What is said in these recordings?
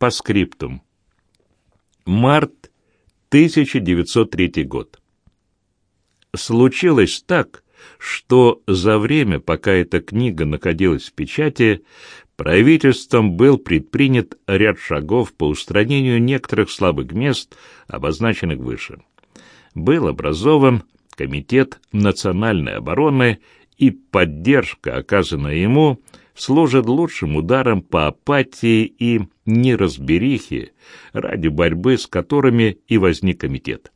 По скриптум. Март 1903 год. Случилось так, что за время, пока эта книга находилась в печати, правительством был предпринят ряд шагов по устранению некоторых слабых мест, обозначенных выше. Был образован Комитет национальной обороны, и поддержка, оказанная ему, служит лучшим ударом по апатии и неразберихе, ради борьбы с которыми и возник комитет.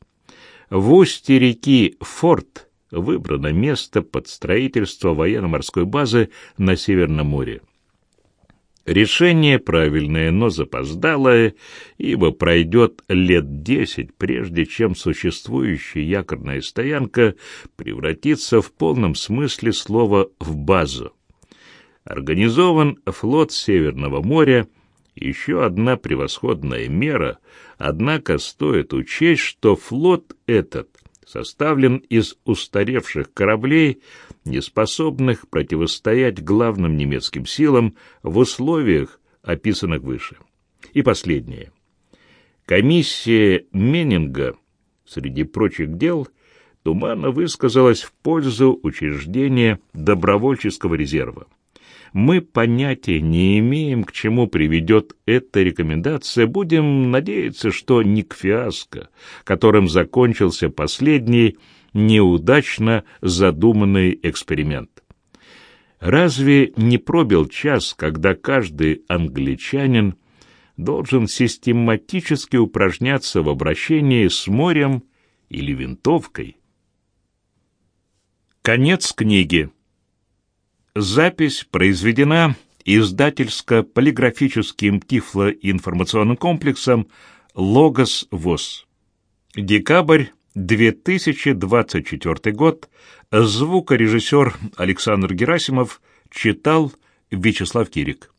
В устье реки Форт выбрано место под строительство военно-морской базы на Северном море. Решение правильное, но запоздалое, ибо пройдет лет десять, прежде чем существующая якорная стоянка превратится в полном смысле слова в базу. Организован флот Северного моря, еще одна превосходная мера, однако стоит учесть, что флот этот составлен из устаревших кораблей, неспособных противостоять главным немецким силам в условиях, описанных выше. И последнее. Комиссия Меннинга, среди прочих дел, туманно высказалась в пользу учреждения добровольческого резерва мы понятия не имеем, к чему приведет эта рекомендация, будем надеяться, что не к фиаско, которым закончился последний неудачно задуманный эксперимент. Разве не пробил час, когда каждый англичанин должен систематически упражняться в обращении с морем или винтовкой? Конец книги. Запись произведена издательско-полиграфическим тифлоинформационным комплексом «Логос ВОЗ». Декабрь 2024 год. Звукорежиссер Александр Герасимов читал Вячеслав Кирик.